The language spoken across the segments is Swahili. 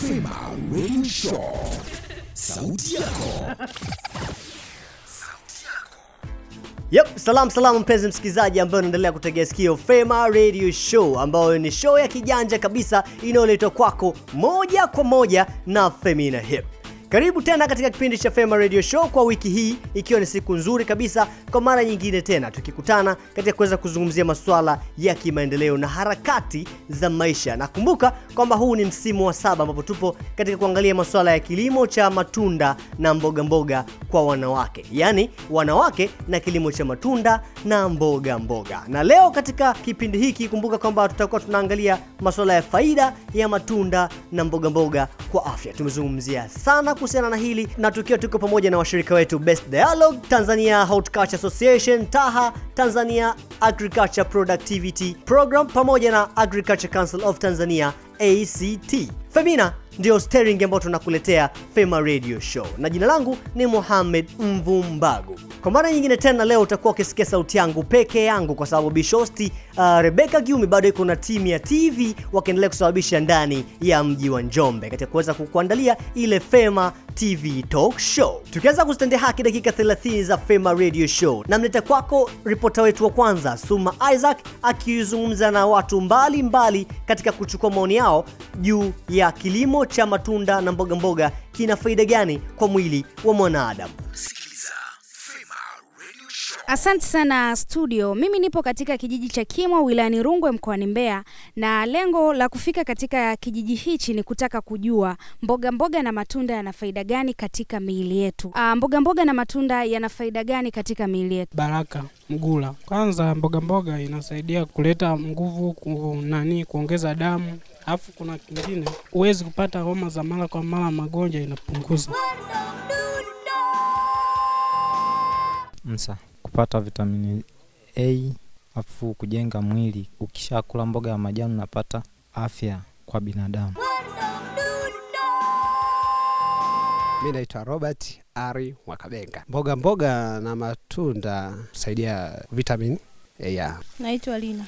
Fema Radio Show. Sauti yako. Yep, salam salam mpenzi msikilizaji ambayo unaendelea kutegea sikio Fema Radio Show ambayo ni show ya kijanja kabisa inayoletwa kwako moja kwa moja na Femina Hip. Karibu tena katika kipindi cha Fema Radio Show kwa wiki hii ikiwa ni siku nzuri kabisa kwa mara nyingine tena tukikutana katika kuweza kuzungumzia masuala ya kimaendeleo na harakati za maisha. Nakumbuka kwamba huu ni msimu wa saba ambapo tupo katika kuangalia masuala ya kilimo cha matunda na mboga mboga kwa wanawake, yaani wanawake na kilimo cha matunda na mboga mboga. Na leo katika kipindi hiki kumbuka kwamba tutakuwa tunaangalia masuala ya faida ya matunda na mboga mboga kwa afya. Tumezungumzia sana kuhusiana na hili na tukiwa tuko pamoja na washirika wetu Best Dialogue, Tanzania Horticulture Association, TAHA, Tanzania Agriculture Productivity Program pamoja na Agriculture Council of Tanzania ACT. Femina ndio steering ambayo tunakuletea Fema Radio Show, na jina langu ni Mohamed Mvumbagu. Kwa mara nyingine tena leo utakuwa ukisikia sauti yangu peke yangu, kwa sababu Bishosti uh, Rebecca Giumi bado iko na timu ya TV wakiendelea kusababisha ndani ya mji wa Njombe katika kuweza kukuandalia ile Fema TV Talk Show. Tukianza kuzitendea haki dakika 30 za Fema Radio Show, namleta kwako ripota wetu wa kwanza Suma Isaac akizungumza na watu mbalimbali mbali katika kuchukua maoni yao juu ya kilimo cha matunda na mboga mboga kina faida gani kwa mwili wa mwanadamu. Sikiliza Fema Radio Show. Asante sana studio. Mimi nipo katika kijiji cha Kimwa wilayani Rungwe mkoani Mbeya, na lengo la kufika katika kijiji hichi ni kutaka kujua mboga mboga na matunda yana faida gani katika miili yetu. Ah, mboga mboga na matunda yana faida gani katika miili yetu? Baraka Mgula. Kwanza mboga mboga inasaidia kuleta nguvu ku, nani kuongeza damu, alafu kuna kingine huwezi kupata homa za mara kwa mara, magonjwa inapunguza. msa kupata vitamini A afu kujenga mwili. Ukishakula mboga ya majani unapata afya kwa binadamu. Mi naitwa Robert Ari Mwakabenga. Mboga mboga na matunda kusaidia vitamin A. Naitwa Lina.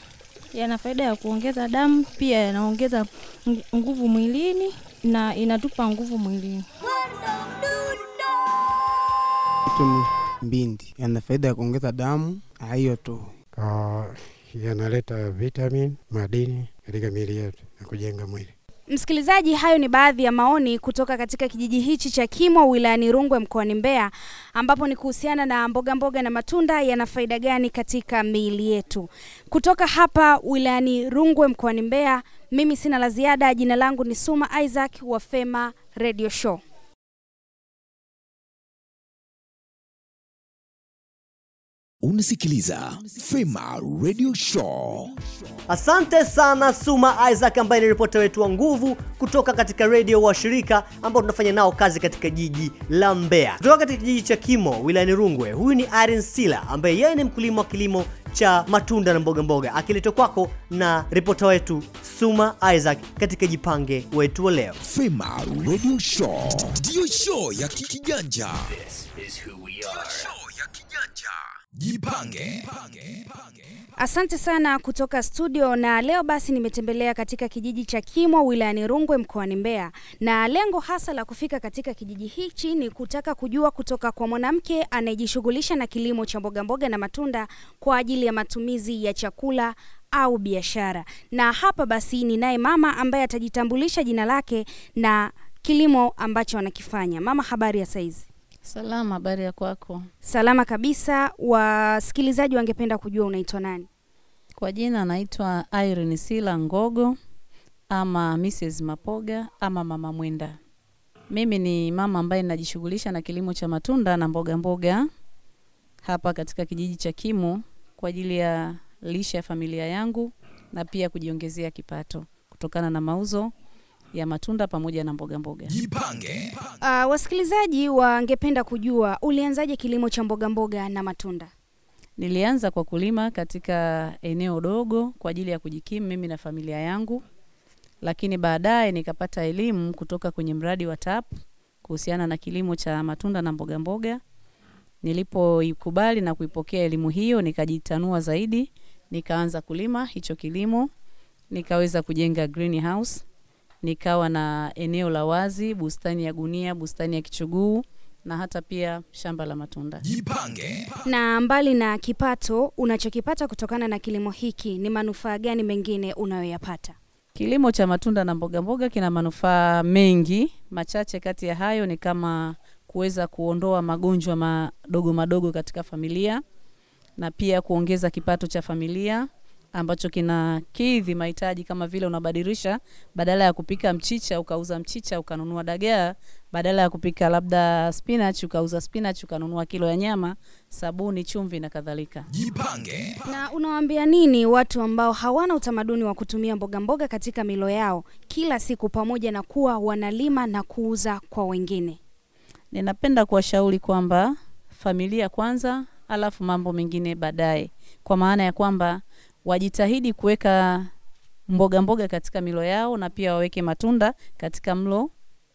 Yana faida ya kuongeza damu, pia yanaongeza nguvu mwilini na inatupa nguvu mwilini. Mbindi yana faida ya kuongeza damu, ah, hiyo tu. Uh, yanaleta vitamin, madini katika miili yetu na kujenga mwili. Msikilizaji, hayo ni baadhi ya maoni kutoka katika kijiji hichi cha Kimwa wilayani Rungwe mkoani Mbeya, ambapo ni kuhusiana na mboga mboga na matunda yana faida gani katika miili yetu. Kutoka hapa wilayani Rungwe mkoani Mbeya, mimi sina la ziada. Jina langu ni Suma Isaac wa Fema Radio Show. Unasikiliza Fema Radio Show. Asante sana Suma Isaac ambaye ni ripota wetu wa nguvu kutoka katika redio wa shirika ambao tunafanya nao kazi katika jiji la mbea Kutoka katika kijiji cha Kimo wilayani Rungwe, huyu ni Irene Sila ambaye yeye ni mkulima wa kilimo cha matunda na mboga mboga, akiletwa kwako na ripota wetu Suma Isaac katika jipange wetu wa leo. Fema Radio Show. Ndiyo show ya kikijanja. This is who we kijanja. Jipange. Asante sana kutoka studio, na leo basi nimetembelea katika kijiji cha Kimwa wilayani Rungwe mkoani Mbeya, na lengo hasa la kufika katika kijiji hichi ni kutaka kujua kutoka kwa mwanamke anayejishughulisha na kilimo cha mbogamboga mboga na matunda kwa ajili ya matumizi ya chakula au biashara. Na hapa basi ninaye mama ambaye atajitambulisha jina lake na kilimo ambacho anakifanya. Mama, habari ya saizi? Salama, habari ya kwako? Salama kabisa. Wasikilizaji wangependa kujua unaitwa nani? Kwa jina naitwa Irene Sila Ngogo ama Mrs. Mapoga ama Mama Mwenda. Mimi ni mama ambaye ninajishughulisha na kilimo cha matunda na mboga mboga hapa katika kijiji cha Kimo kwa ajili ya lishe ya familia yangu na pia kujiongezea kipato kutokana na mauzo ya matunda pamoja na mboga mboga. Jipange. Uh, wasikilizaji wangependa kujua ulianzaje kilimo cha mboga mboga na matunda? Nilianza kwa kulima katika eneo dogo kwa ajili ya kujikimu mimi na familia yangu, lakini baadaye nikapata elimu kutoka kwenye mradi wa TAP kuhusiana na kilimo cha matunda na mboga mboga. Nilipoikubali na kuipokea elimu hiyo, nikajitanua zaidi, nikaanza kulima hicho kilimo, nikaweza kujenga greenhouse nikawa na eneo la wazi, bustani ya gunia, bustani ya kichuguu na hata pia shamba la matunda. Jipange. Na mbali na kipato unachokipata kutokana na kilimo hiki, ni manufaa gani mengine unayoyapata? Kilimo cha matunda na mboga mboga kina manufaa mengi. Machache kati ya hayo ni kama kuweza kuondoa magonjwa madogo madogo katika familia na pia kuongeza kipato cha familia ambacho kina kidhi mahitaji kama vile unabadilisha, badala ya kupika mchicha ukauza mchicha ukanunua dagaa, badala ya kupika labda spinach ukauza spinach ukanunua kilo ya nyama, sabuni, chumvi na kadhalika. Jipange. Na unawaambia nini watu ambao hawana utamaduni wa kutumia mboga mboga katika milo yao kila siku, pamoja na kuwa wanalima na kuuza kwa wengine? Ninapenda kuwashauri kwamba familia kwanza, alafu mambo mengine baadaye, kwa maana ya kwamba wajitahidi kuweka mboga mboga katika milo yao na pia waweke matunda katika mlo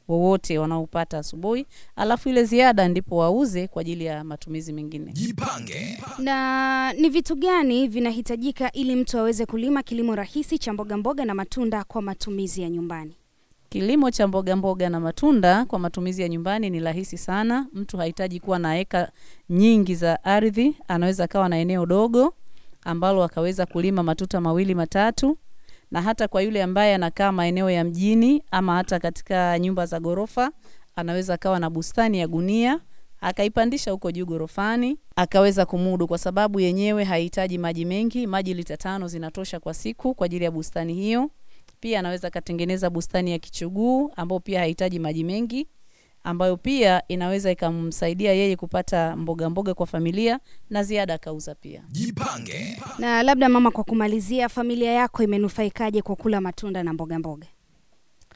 wowote wanaopata asubuhi, alafu ile ziada ndipo wauze kwa ajili ya matumizi mengine. Jipange. Na ni vitu gani vinahitajika ili mtu aweze kulima kilimo rahisi cha mboga mboga na matunda kwa matumizi ya nyumbani? Kilimo cha mboga mboga na matunda kwa matumizi ya nyumbani ni rahisi sana. Mtu hahitaji kuwa na eka nyingi za ardhi, anaweza akawa na eneo dogo ambalo akaweza kulima matuta mawili matatu, na hata kwa yule ambaye anakaa maeneo ya mjini ama hata katika nyumba za ghorofa, anaweza akawa na bustani ya gunia akaipandisha huko juu ghorofani, akaweza kumudu, kwa sababu yenyewe haihitaji maji mengi. Maji lita tano zinatosha kwa siku kwa ajili ya bustani hiyo. Pia anaweza akatengeneza bustani ya kichuguu ambayo pia hahitaji maji mengi, ambayo pia inaweza ikamsaidia yeye kupata mboga mboga kwa familia na ziada akauza pia. Jipange. Na labda mama, kwa kumalizia, familia yako imenufaikaje kwa kula matunda na mboga mboga?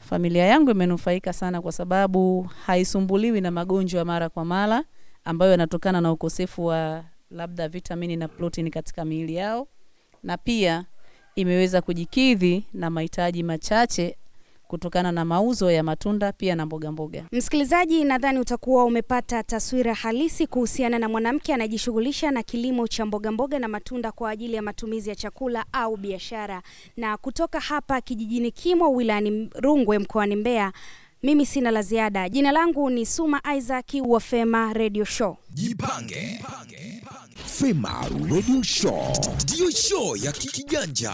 Familia yangu imenufaika sana kwa sababu haisumbuliwi na magonjwa mara kwa mara ambayo yanatokana na ukosefu wa labda vitamini na protini katika miili yao, na pia imeweza kujikidhi na mahitaji machache kutokana na mauzo ya matunda pia na mboga mboga. Msikilizaji, nadhani utakuwa umepata taswira halisi kuhusiana na mwanamke anayejishughulisha na kilimo cha mboga mboga na matunda kwa ajili ya matumizi ya chakula au biashara. Na kutoka hapa kijijini Kimwa wilayani Rungwe mkoani Mbeya, mimi sina la ziada. Jina langu ni Suma Isaac wa Fema Radio Show. Jipange. Fema Radio Show ndiyo show ya kikiganja.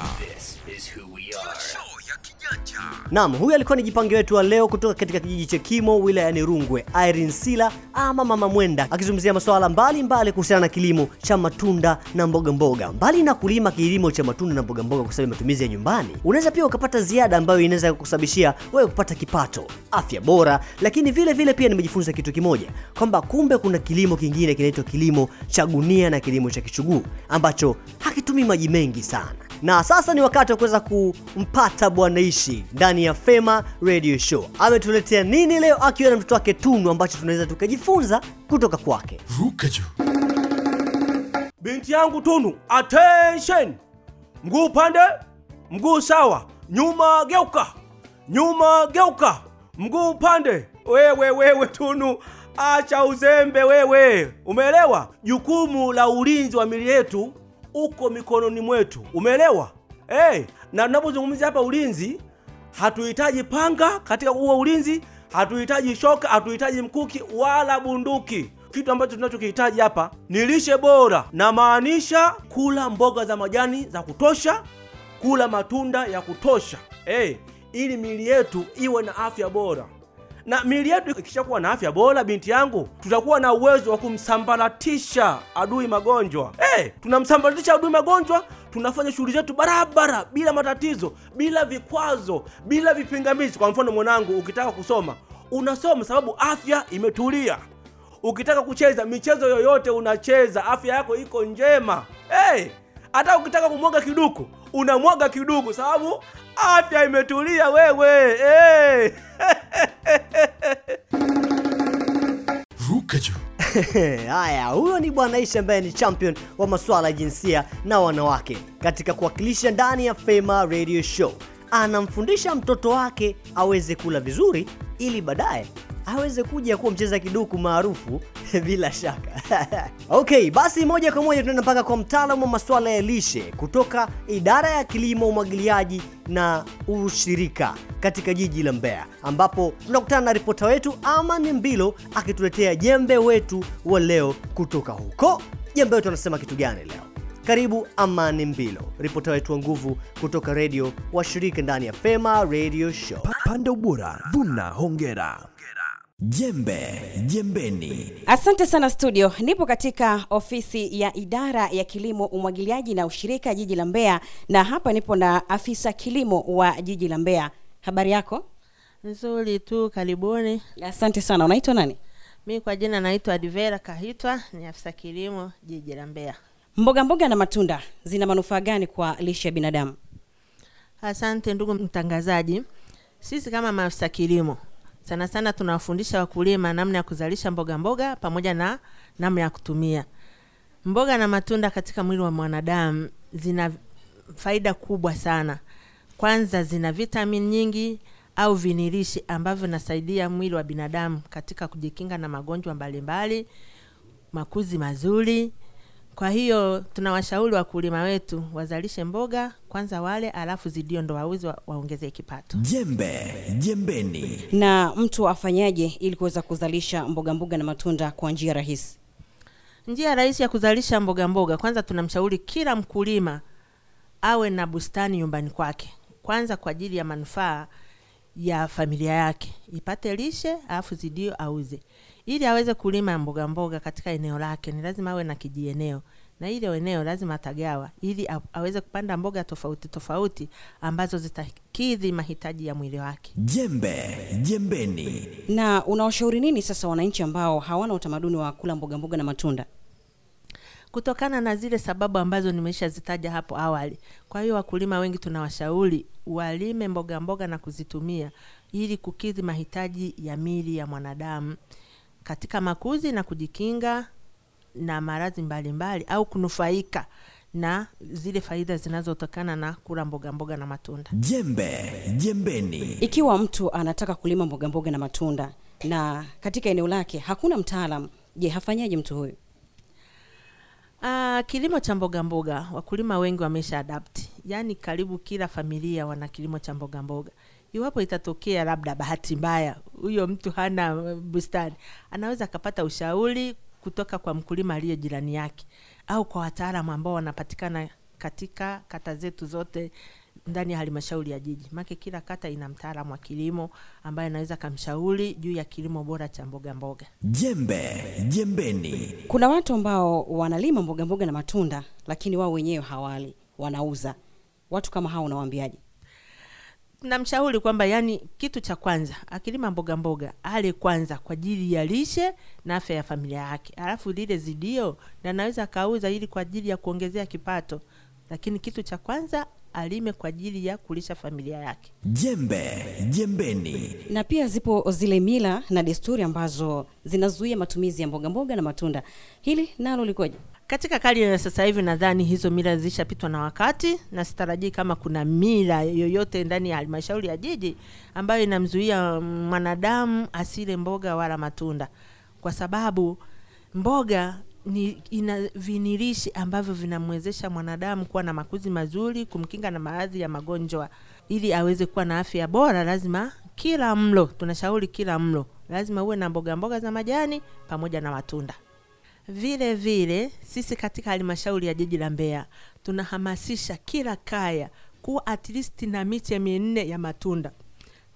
Naam, huyu alikuwa ni jipange wetu wa leo kutoka katika kijiji cha Kimo wilayani Rungwe, Irene Sila ama Mama Mwenda akizungumzia masuala mbalimbali kuhusiana na kilimo cha matunda na mboga mboga. Mbali na kulima kilimo cha matunda na mboga mboga kwa sababu matumizi ya nyumbani, unaweza pia ukapata ziada ambayo inaweza kukusababishia wewe kupata kipato, afya bora, lakini vile vile pia nimejifunza kitu kimoja kwamba kumbe kuna kilimo kingine kinaitwa kilimo cha gunia na kilimo cha kichuguu ambacho hakitumii maji mengi sana. Na sasa ni wakati wa kuweza kumpata Bwana Ishi ndani ya Fema Radio Show. Ametuletea nini leo akiwa na mtoto wake Tunu ambacho tunaweza tukajifunza kutoka kwake. Ruka juu. Binti yangu Tunu, attention! Mguu upande, mguu sawa, nyuma geuka, nyuma geuka, mguu upande. Wewe wewe Tunu, acha uzembe wewe, umeelewa? Jukumu la ulinzi wa mili yetu uko mikononi mwetu, umeelewa? Hey, na tunapozungumzia hapa ulinzi, hatuhitaji panga katika huo ulinzi, hatuhitaji shoka, hatuhitaji mkuki wala bunduki. Kitu ambacho tunachokihitaji hapa ni lishe bora, na maanisha kula mboga za majani za kutosha, kula matunda ya kutosha, hey, ili mili yetu iwe na afya bora na miili yetu ikishakuwa na afya bora, binti yangu, tutakuwa na uwezo wa kumsambaratisha adui magonjwa. Hey, tunamsambaratisha adui magonjwa, tunafanya shughuli zetu barabara bila matatizo, bila vikwazo, bila vipingamizi. Kwa mfano, mwanangu, ukitaka kusoma unasoma sababu afya imetulia. Ukitaka kucheza michezo yoyote unacheza, afya yako iko njema. Hey, hata ukitaka kumwaga kiduku unamwaga kiduku sababu afya imetulia wewe. Hey. Ruka juu. Haya, huyo ni Bwana Ishi ambaye ni champion wa masuala ya jinsia na wanawake katika kuwakilisha ndani ya Fema Radio Show. Anamfundisha mtoto wake aweze kula vizuri ili baadaye aweze kuja kuwa mcheza kiduku maarufu bila shaka. okay, basi moja kwa moja tunaenda mpaka kwa mtaalamu wa masuala ya lishe kutoka idara ya kilimo, umwagiliaji na ushirika katika jiji la Mbeya, ambapo tunakutana na ripota wetu Amani Mbilo akituletea jembe wetu wa leo kutoka huko. Jembe wetu anasema kitu gani leo? Karibu Amani Mbilo, ripota wetu wa nguvu kutoka redio washirika ndani ya Fema Radio Show. Panda ubora, vuna hongera. Jembe jembeni. Asante sana studio. Nipo katika ofisi ya idara ya kilimo, umwagiliaji na ushirika jiji la Mbeya, na hapa nipo na afisa kilimo wa jiji la Mbeya. Habari yako? Nzuri tu, karibuni. Asante sana. Unaitwa nani? Mi kwa jina naitwa Adivera Kahitwa, ni afisa kilimo jiji la Mbeya. Mboga mboga na matunda zina manufaa gani kwa lishe ya binadamu? Asante ndugu mtangazaji. Sisi kama maafisa kilimo sana sana tunawafundisha wakulima namna ya kuzalisha mboga mboga pamoja na namna ya kutumia mboga na matunda katika mwili wa mwanadamu. Zina faida kubwa sana. Kwanza, zina vitamin nyingi au vinirishi ambavyo vinasaidia mwili wa binadamu katika kujikinga na magonjwa mbalimbali, makuzi mazuri. Kwa hiyo tunawashauri wakulima wetu wazalishe mboga kwanza wale, alafu zidio ndo wauzi waongezee kipato. Jembe jembeni. Na mtu afanyaje ili kuweza kuzalisha mboga mboga na matunda kwa njia rahisi? Njia rahisi ya kuzalisha mboga mboga, kwanza tunamshauri kila mkulima awe na bustani nyumbani kwake, kwanza kwa ajili ya manufaa ya familia yake, ipate lishe, alafu zidio auze. Ili aweze kulima mboga mboga katika eneo lake, ni lazima awe na kijieneo, na ile eneo lazima atagawa, ili aweze kupanda mboga tofauti tofauti ambazo zitakidhi mahitaji ya mwili wake. Jembe jembeni. Na unawashauri nini sasa wananchi ambao hawana utamaduni wa kula mboga mboga na matunda? kutokana na zile sababu ambazo nimeshazitaja hapo awali. Kwa hiyo wakulima wengi tunawashauri walime mboga mboga na kuzitumia ili kukidhi mahitaji ya mili ya mwanadamu katika makuzi na kujikinga na maradhi mbalimbali au kunufaika na zile faida zinazotokana na kula mboga mboga na matunda. Jembe jembeni. Ikiwa mtu anataka kulima mboga mboga na matunda na katika eneo lake hakuna mtaalam, je, hafanyaje mtu huyu? Aa, kilimo cha mboga mboga wakulima wengi wamesha adapti, yaani karibu kila familia wana kilimo cha mboga mboga. Iwapo itatokea labda bahati mbaya huyo mtu hana uh, bustani, anaweza akapata ushauri kutoka kwa mkulima aliye jirani yake au kwa wataalamu ambao wanapatikana katika kata zetu zote ndani ya halmashauri ya jiji. Maana kila kata ina mtaalamu wa kilimo ambaye anaweza kamshauri juu ya kilimo bora cha mboga mboga. Jembe jembeni. Kuna watu ambao wanalima mboga mboga na matunda lakini wao wenyewe hawali, wanauza. Watu kama hao unawaambiaje? Namshauri kwamba yani kitu cha kwanza akilima mboga mboga ale kwanza kwa ajili ya lishe na afya ya familia yake alafu lile zidio na anaweza akauza ili kwa ajili ya kuongezea kipato lakini kitu cha kwanza alime kwa ajili ya kulisha familia yake Jembe jembeni. Na pia zipo zile mila na desturi ambazo zinazuia matumizi ya mboga mboga na matunda. Hili nalo likoje? Katika karne ya sasa hivi nadhani hizo mila zilishapitwa na wakati na sitarajii kama kuna mila yoyote ndani ya halmashauri ya jiji ambayo inamzuia mwanadamu asile mboga wala matunda. Kwa sababu mboga ni ina vinirishi ambavyo vinamwezesha mwanadamu kuwa na makuzi mazuri kumkinga na baadhi ya magonjwa. Ili aweze kuwa na afya bora lazima kila mlo tunashauri kila mlo lazima uwe na mboga mboga za majani pamoja na matunda vile vile sisi katika halmashauri ya jiji la Mbeya tunahamasisha kila kaya kuwa at least na miche minne ya matunda.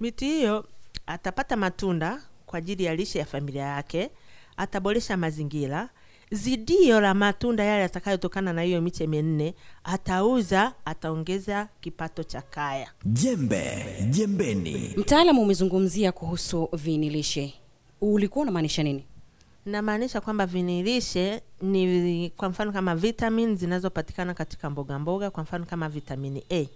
Miti hiyo atapata matunda kwa ajili ya lishe ya familia yake, ataboresha mazingira. Zidio la matunda yale yatakayotokana na hiyo miche minne atauza, ataongeza kipato cha kaya. Jembe jembeni. Mtaalamu umezungumzia kuhusu viinilishe, ulikuwa unamaanisha nini? Namaanisha kwamba vinilishe ni kwa mfano kama vitamin zinazopatikana katika mboga mboga kwa mfano kama vitamini a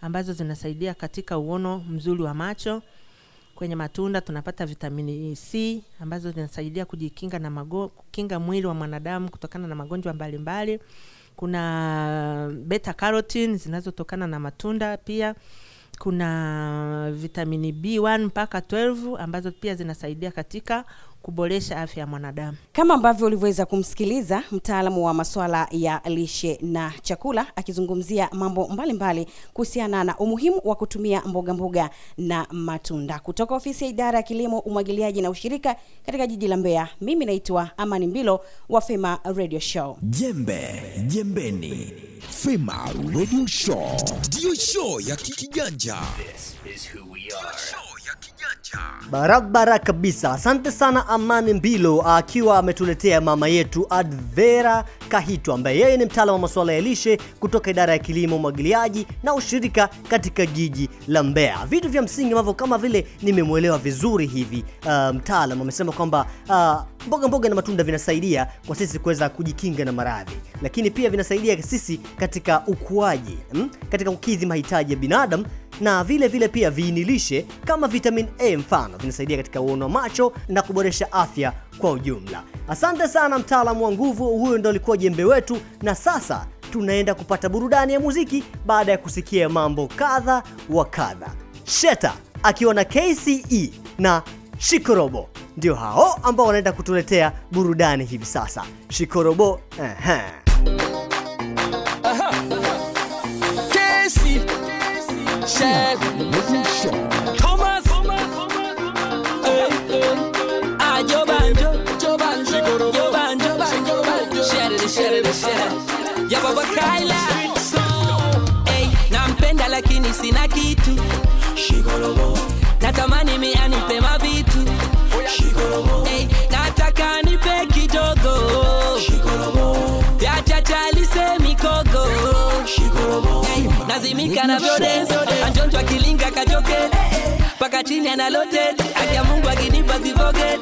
ambazo zinasaidia katika uono mzuri wa macho kwenye matunda tunapata vitamini c ambazo zinasaidia kujikinga na mago, kukinga mwili wa mwanadamu kutokana na magonjwa mbalimbali mbali. kuna beta carotene zinazotokana na matunda pia kuna vitamini B1 mpaka 12 ambazo pia zinasaidia katika kuboresha afya ya mwanadamu. kama ambavyo ulivyoweza kumsikiliza mtaalamu wa masuala ya lishe na chakula akizungumzia mambo mbalimbali kuhusiana na umuhimu wa kutumia mboga mboga na matunda kutoka ofisi ya idara ya kilimo umwagiliaji na ushirika katika jiji la mbeya mimi naitwa amani mbilo wa fema radio show Jembe jembeni, Fema Radio Show ndiyo show ya kikiganja. Barabara kabisa asante sana amani mbilo akiwa ametuletea mama yetu advera Kahitu ambaye yeye ni mtaalamu wa masuala ya lishe kutoka idara ya kilimo umwagiliaji na ushirika katika jiji la mbeya vitu vya msingi ambavyo kama vile nimemwelewa vizuri hivi uh, mtaalam amesema kwamba uh, mboga mboga na matunda vinasaidia kwa sisi kuweza kujikinga na maradhi lakini pia vinasaidia sisi katika ukuaji mm? katika kukidhi mahitaji ya binadamu na vile vile pia viinilishe kama vitamin a mfano vinasaidia katika uono macho na kuboresha afya kwa ujumla. Asante sana mtaalamu wa nguvu huyo ndo alikuwa jembe wetu na sasa tunaenda kupata burudani ya muziki baada ya kusikia mambo kadha wa kadha. Sheta akiwa na kce na shikorobo ndio hao ambao wanaenda kutuletea burudani hivi sasa. Shikorobo uh-huh. Casey, Shell, Thomas, hey. Ah, Joe Banjo, Joe Banjo, Joe Banjo, Joe Banjo, share it, share it, share it. Ya baba Kaila, hey, nampenda lakini sina kitu. Natamani mi anipe mavitu. Hey, nataka Hey, nazimika na vyodenso anjonjwa akilinga kajoke. Mpaka chini analote akia mungu akinipa zivoge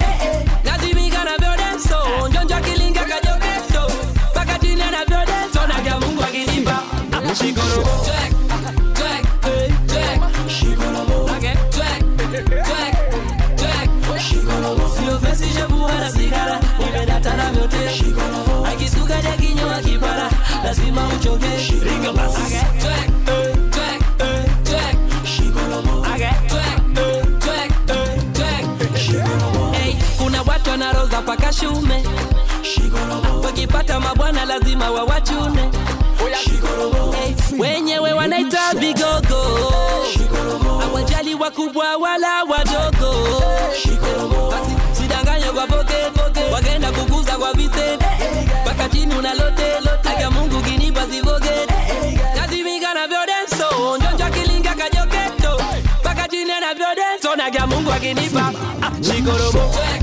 lazima wawachune. Hey, wenyewe wanaita vigogo. Awajali wakubwa wala wadogo. Basi sidanganye kwa poke wagenda kukuza kwa vise mpaka chini unalote aka mungu kinipa zivoge nazimika na vyodenso njonja kilinga kajoketo. Mpaka chini na vyodenso naga mungu akinipa. Ah, shikorobo Check,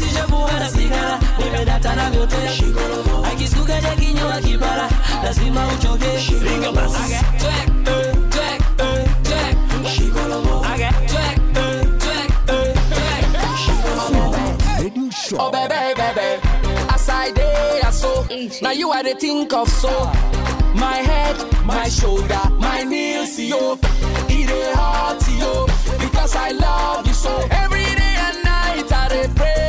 Na sigara nimedata na vyote. Akisuka kinywa lazima uchoke. Check. Oh baby, baby, as I day, I so now you are the think of so. My head, my shoulder, my knees, yo, it a heart, yo, because I love you so. Every day and night I dey pray,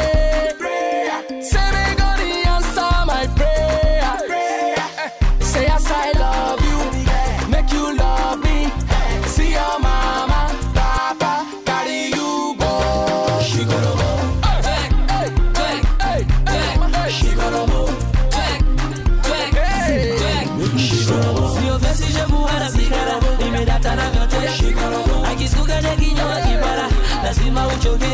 lazima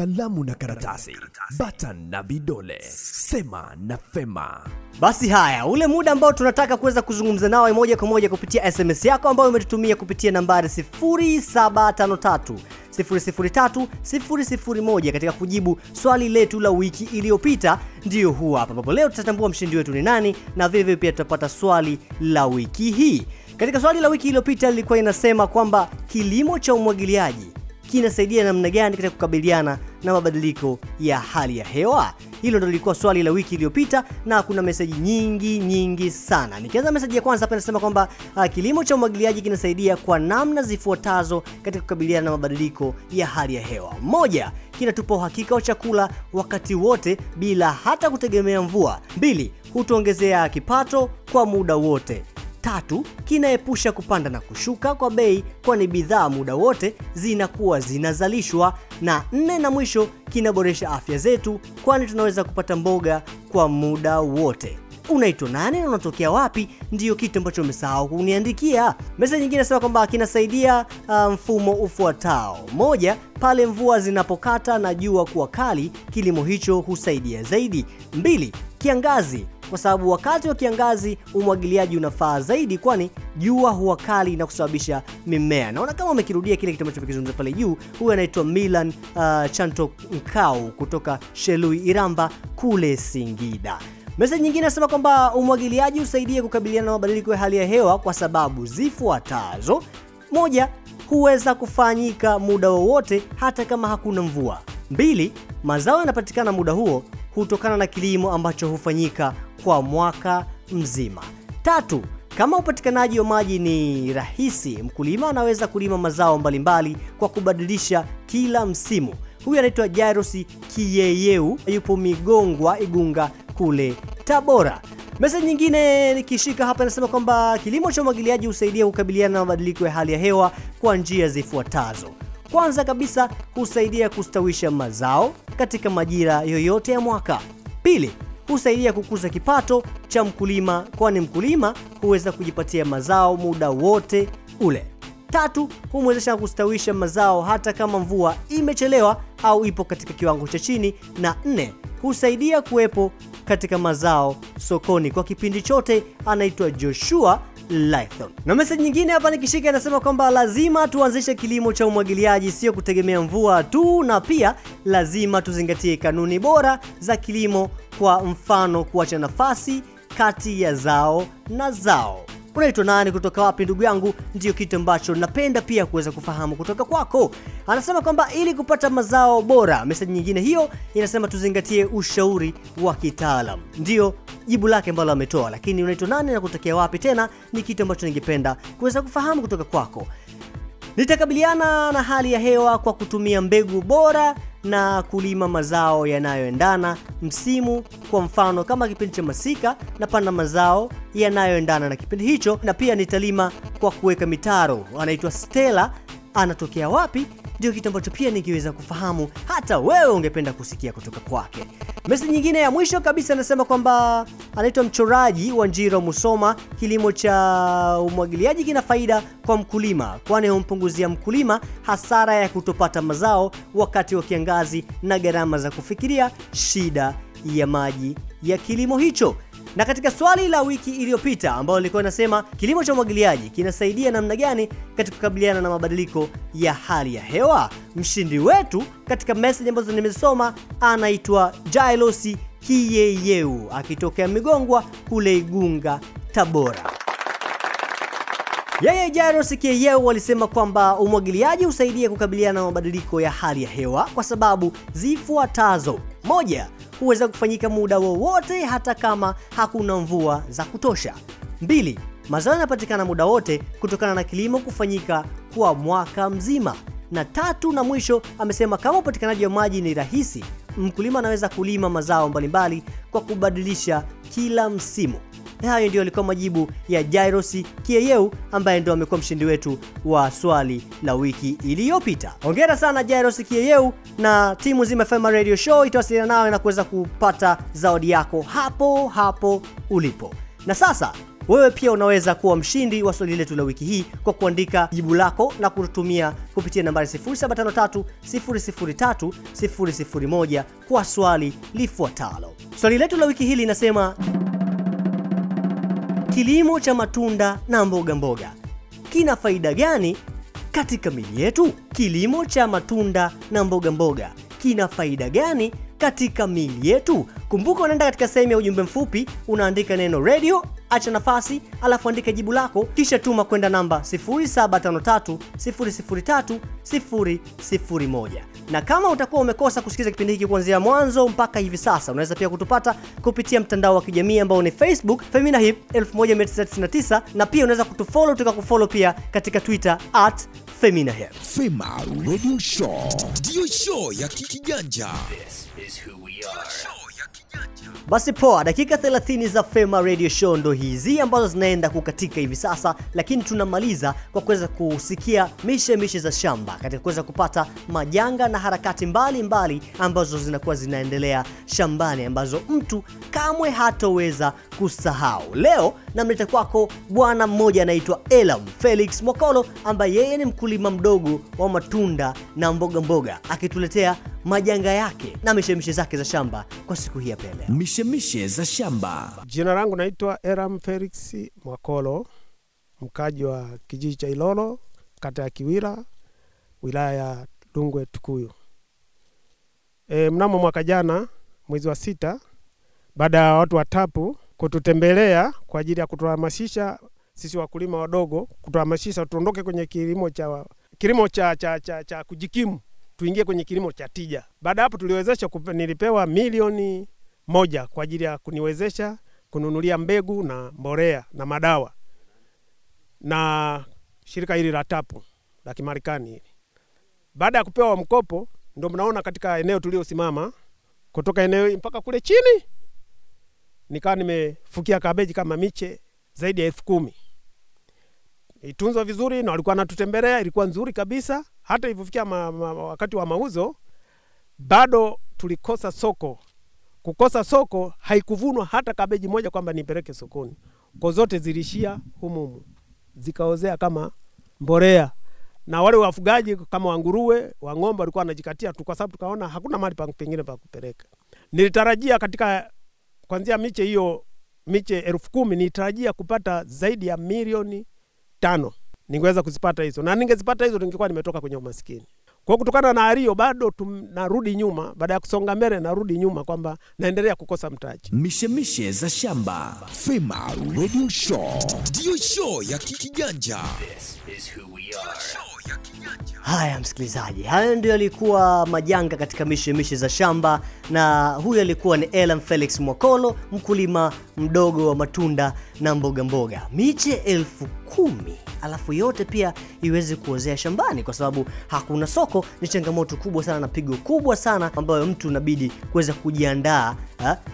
kalamu na karatasi, batan na vidole. Sema na Fema. Basi haya, ule muda ambao tunataka kuweza kuzungumza nawe moja kwa moja kupitia SMS yako ambayo umetutumia kupitia nambari 0753 003 001 katika kujibu swali letu la wiki iliyopita, ndiyo huu hapa, ambapo leo tutatambua mshindi wetu ni nani, na vile vile pia tutapata swali la wiki hii. Katika swali la wiki iliyopita lilikuwa inasema kwamba kilimo cha umwagiliaji kinasaidia namna gani katika kukabiliana na mabadiliko ya hali ya hewa? Hilo ndo lilikuwa swali la wiki iliyopita, na kuna meseji nyingi nyingi sana. Nikianza meseji ya kwanza hapa inasema kwamba uh, kilimo cha umwagiliaji kinasaidia kwa namna zifuatazo katika kukabiliana na mabadiliko ya hali ya hewa. Moja, kinatupa uhakika wa chakula wakati wote bila hata kutegemea mvua. Mbili, hutuongezea kipato kwa muda wote. Tatu, kinaepusha kupanda na kushuka kwa bei, kwani bidhaa muda wote zinakuwa zinazalishwa. Na nne na mwisho, kinaboresha afya zetu, kwani tunaweza kupata mboga kwa muda wote. Unaitwa nani na unatokea wapi? Ndiyo kitu ambacho umesahau kuniandikia. Meseji nyingine nasema kwamba kinasaidia uh, mfumo ufuatao: moja, pale mvua zinapokata na jua kuwa kali, kilimo hicho husaidia zaidi. Mbili, kiangazi kwa sababu wakati wa kiangazi umwagiliaji unafaa zaidi, kwani jua huwa kali na kusababisha mimea. Naona kama umekirudia kile kitu ambacho kizungumza pale juu. Huyu anaitwa Milan uh, Chanto Nkau kutoka Shelui Iramba kule Singida. Meseji nyingine nasema kwamba umwagiliaji husaidia kukabiliana na mabadiliko ya hali ya hewa kwa sababu zifuatazo: moja, huweza kufanyika muda wowote hata kama hakuna mvua. Mbili, mazao yanapatikana muda huo hutokana na kilimo ambacho hufanyika kwa mwaka mzima. Tatu, kama upatikanaji wa maji ni rahisi, mkulima anaweza kulima mazao mbalimbali kwa kubadilisha kila msimu. Huyu anaitwa Jairus Kiyeyeu, yupo Migongwa, Igunga kule Tabora. Meseji nyingine nikishika hapa inasema kwamba kilimo cha umwagiliaji husaidia kukabiliana na mabadiliko ya hali ya hewa kwa njia zifuatazo. Kwanza kabisa, husaidia kustawisha mazao katika majira yoyote ya mwaka. Pili, husaidia kukuza kipato cha mkulima, kwani mkulima huweza kujipatia mazao muda wote ule. Tatu, humwezesha kustawisha mazao hata kama mvua imechelewa au ipo katika kiwango cha chini. Na nne, husaidia kuwepo katika mazao sokoni kwa kipindi chote. Anaitwa Joshua Lython. Na message nyingine hapa nikishika inasema kwamba lazima tuanzishe kilimo cha umwagiliaji, sio kutegemea mvua tu, na pia lazima tuzingatie kanuni bora za kilimo, kwa mfano kuacha nafasi kati ya zao na zao. Unaitwa nani, kutoka wapi ndugu yangu? ndio kitu ambacho napenda pia kuweza kufahamu kutoka kwako. Anasema kwamba ili kupata mazao bora. Meseji nyingine hiyo inasema tuzingatie ushauri wa kitaalam, ndio jibu lake ambalo ametoa. Lakini unaitwa nani na kutokea wapi tena, ni kitu ambacho ningependa kuweza kufahamu kutoka kwako. Nitakabiliana na hali ya hewa kwa kutumia mbegu bora na kulima mazao yanayoendana msimu. Kwa mfano, kama kipindi cha masika, napanda mazao yanayoendana na kipindi hicho, na pia nitalima kwa kuweka mitaro. Anaitwa Stella, anatokea wapi? Ndio kitu ambacho pia nikiweza kufahamu, hata wewe ungependa kusikia kutoka kwake. mesi nyingine ya mwisho kabisa anasema kwamba anaitwa mchoraji wa Njiro Musoma. Kilimo cha umwagiliaji kina faida kwa mkulima, kwani humpunguzia mkulima hasara ya kutopata mazao wakati wa kiangazi na gharama za kufikiria shida ya maji ya kilimo hicho. Na katika swali la wiki iliyopita ambalo lilikuwa inasema kilimo cha umwagiliaji kinasaidia namna gani katika kukabiliana na mabadiliko ya hali ya hewa, mshindi wetu katika message ambazo nimesoma anaitwa Jailosi Kiyeyeu akitokea Migongwa kule Igunga, Tabora. Yeye Jairus Kiyeyeu walisema kwamba umwagiliaji husaidia kukabiliana na mabadiliko ya hali ya hewa kwa sababu zifuatazo: moja, huweza kufanyika muda wowote hata kama hakuna mvua za kutosha. Mbili, mazao yanapatikana muda wote kutokana na kilimo kufanyika kwa mwaka mzima. Na tatu na mwisho, amesema kama upatikanaji wa maji ni rahisi, mkulima anaweza kulima mazao mbalimbali kwa kubadilisha kila msimu. Na hayo ndio yalikuwa majibu ya Jairos Kieyeu ambaye ndio amekuwa mshindi wetu wa swali la wiki iliyopita. Hongera sana Jairos Kieyeu na timu zima FM Radio Show itawasiliana nawe na kuweza kupata zawadi yako hapo hapo ulipo. Na sasa wewe pia unaweza kuwa mshindi wa swali letu la wiki hii kwa kuandika jibu lako na kututumia kupitia nambari 0753003001 kwa swali lifuatalo. Swali letu la wiki hii linasema kilimo cha matunda na mboga mboga kina faida gani katika mili yetu? Kilimo cha matunda na mboga mboga kina faida gani katika mili yetu? Kumbuka unaenda katika sehemu ya ujumbe mfupi, unaandika neno radio, acha nafasi, alafu andika jibu lako, kisha tuma kwenda namba 0753 001. Na kama utakuwa umekosa kusikiliza kipindi hiki kuanzia mwanzo mpaka hivi sasa, unaweza pia kutupata kupitia mtandao wa kijamii ambao ni Facebook Femina Hip 1999 na pia unaweza kutufollow tukakufollow pia katika Twitter at Femina Hip. Fema Radio Show ndiyo show ya kijanja. Basi poa, dakika 30 za Fema Radio Show ndo hizi ambazo zinaenda kukatika hivi sasa, lakini tunamaliza kwa kuweza kusikia mishe mishe za shamba katika kuweza kupata majanga na harakati mbalimbali mbali ambazo zinakuwa zinaendelea shambani ambazo mtu kamwe hatoweza kusahau. Leo namleta kwako bwana mmoja anaitwa Elam Felix Mokolo ambaye yeye ni mkulima mdogo wa matunda na mboga mboga akituletea majanga yake na mishemishe zake za shamba kwa siku hii ya pele. Mishemishe za shamba. Jina langu naitwa Eram Felix Mwakolo, mkaji wa kijiji cha Ilolo, kata ya Kiwira, wilaya ya Lungwe Tukuyu. E, mnamo mwaka jana mwezi wa sita, baada ya watu watapu kututembelea kwa ajili ya kutuhamasisha sisi wakulima wadogo, kutuhamasisha tuondoke kwenye kilimo cha kilimo cha, cha, cha, cha kujikimu tuingie kwenye kilimo cha tija. Baada hapo tuliwezesha, nilipewa milioni moja kwa ajili ya kuniwezesha kununulia mbegu na mbolea na madawa na shirika hili la TAPU la Kimarekani hili. Baada ya kupewa mkopo, ndio mnaona katika eneo tuliosimama kutoka eneo mpaka kule chini, nikawa nimefukia kabeji kama miche zaidi ya elfu kumi itunzwa vizuri na walikuwa wanatutembelea, ilikuwa nzuri kabisa. Hata ilivyofikia wakati wa mauzo bado tulikosa soko. Kukosa soko haikuvunwa hata kabeji moja kwamba nipeleke sokoni, kwa zote zilishia humumu, zikaozea kama mbolea, na wale wafugaji kama wanguruwe wa ng'ombe walikuwa wanajikatia tu, kwa sababu tukaona hakuna mahali pengine pa kupeleka. Nilitarajia katika kwanzia miche hiyo miche elfu kumi nilitarajia kupata zaidi ya milioni tano ningeweza kuzipata hizo, na ningezipata hizo ningekuwa nimetoka kwenye umaskini. Kwa kutokana na hali hiyo, bado tunarudi nyuma, baada ya kusonga mbele narudi nyuma, kwamba naendelea kukosa mtaji. Mishemishe za shamba. Fema Radio Show ndiyo show ya kijanja. Haya msikilizaji, hayo ndio yalikuwa majanga katika mishemishe za shamba, na huyu alikuwa ni Elam Felix Mwakolo, mkulima mdogo wa matunda na mbogamboga mboga, miche elfu kumi alafu yote pia iweze kuozea shambani, kwa sababu hakuna soko. Ni changamoto kubwa sana na pigo kubwa sana ambayo mtu unabidi kuweza kujiandaa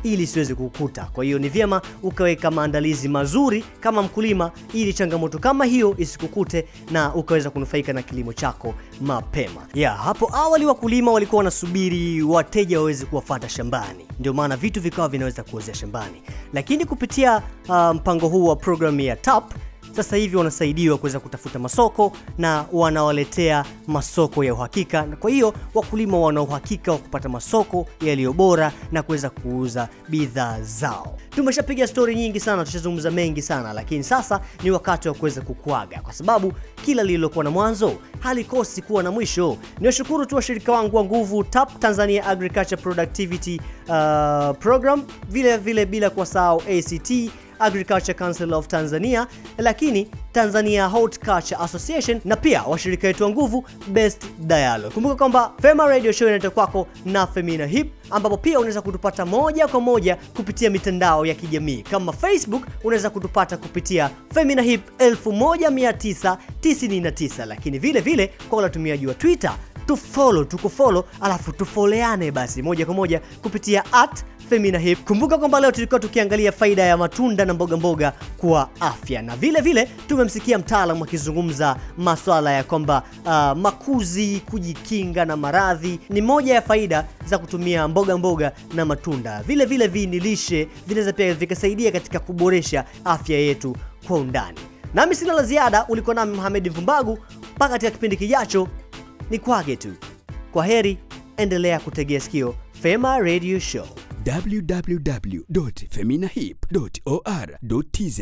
ili siweze kukuta. Kwa hiyo ni vyema ukaweka maandalizi mazuri kama mkulima, ili changamoto kama hiyo isikukute na ukaweza kunufaika na kilimo chako mapema. Ya hapo awali wakulima walikuwa wanasubiri wateja waweze kuwafata shambani, ndio maana vitu vikawa vinaweza kuozea shambani, lakini kupitia uh, mpango huu wa programu ya TAP sasa hivi wanasaidiwa kuweza kutafuta masoko na wanawaletea masoko ya uhakika. Kwa hiyo wakulima wana uhakika wa kupata masoko yaliyo bora na kuweza kuuza bidhaa zao. Tumeshapiga stori nyingi sana, tushazungumza mengi sana, lakini sasa ni wakati wa kuweza kukuaga, kwa sababu kila lililokuwa na mwanzo halikosi kuwa na mwisho. Niwashukuru tu washirika wangu wa nguvu TAP, Tanzania Agriculture Productivity uh, Program, vile vile bila kuwasahau ACT Agriculture Council of Tanzania, lakini Tanzania Horticulture Association na pia washirika wetu wa nguvu Best Dialogue. Kumbuka kwamba Fema Radio Show inaletwa kwako na Femina Hip, ambapo pia unaweza kutupata moja kwa moja kupitia mitandao ya kijamii kama Facebook, unaweza kutupata kupitia Femina Hip 1999, lakini vile vile kwa watumiaji wa Twitter tufollow tukufollow alafu tufoleane basi moja kwa moja kupitia at Femina Hip. Kumbuka kwamba leo tulikuwa tukiangalia faida ya matunda na mboga mboga kwa afya, na vile vile tumemsikia mtaalamu akizungumza maswala ya kwamba uh, makuzi, kujikinga na maradhi ni moja ya faida za kutumia mboga mboga na matunda. Vile vile viinilishe vinaweza pia vikasaidia katika kuboresha afya yetu kwa undani. Nami sina la ziada, ulikuwa nami Mohamed Vumbagu mpaka katika kipindi kijacho, ni kwage tu. Kwa heri, endelea kutegea sikio Fema Radio Show. www.feminahip.or.tz.